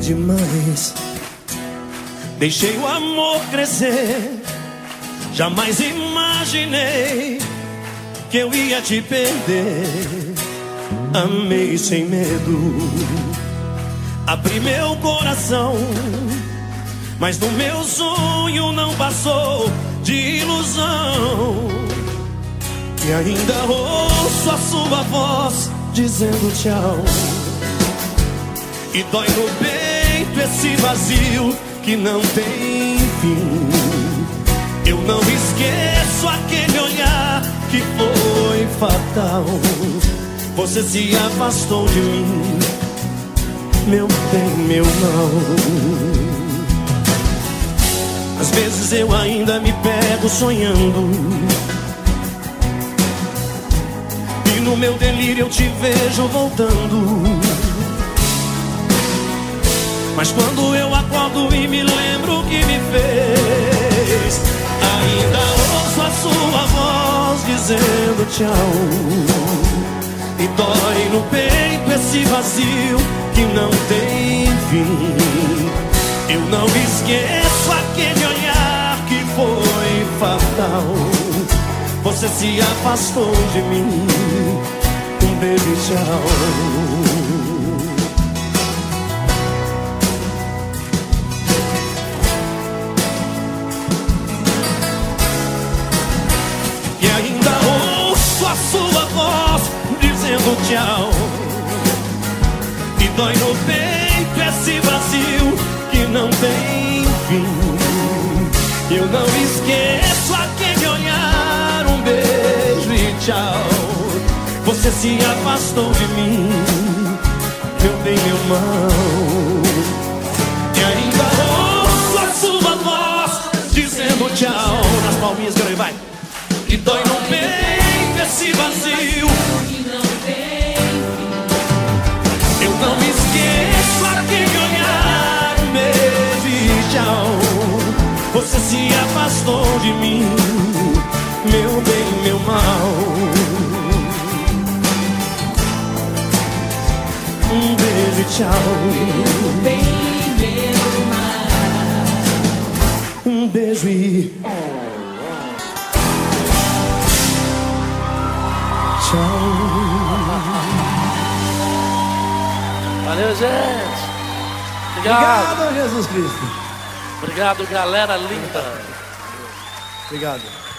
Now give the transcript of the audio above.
demais. Deixei o amor crescer. Jamais imaginei que eu ia te perder. Amei sem medo. Abri meu coração. Mas no meu sonho não passou de ilusão. E ainda ouço a sua voz dizendo tchau. E dói no peito esse vazio que não tem fim. Eu não esqueço aquele olhar que foi fatal. Você se afastou de mim, meu bem, meu mal. Às vezes eu ainda me pego sonhando. E no meu delírio eu te vejo voltando. Mas quando eu acordo e me lembro o que me fez, ainda ouço a sua voz dizendo tchau. E dói no peito esse vazio que não tem fim. Eu não esqueço aquele olhar que foi fatal. Você se afastou de mim. Um beijo tchau. Tchau. E dói no peito esse vazio que não tem fim. Eu não esqueço aquele olhar, um beijo e tchau. Você se afastou de mim, eu dei meu mão. E ainda ouço a sua voz dizendo tchau. Nas palminhas, que vai. Você se afastou de mim, meu bem, meu mal. Um beijo e tchau. Meu bem, meu mal. Um beijo e. Valeu, gente. Obrigado. Obrigado, Jesus Cristo. Obrigado, galera linda. Obrigado.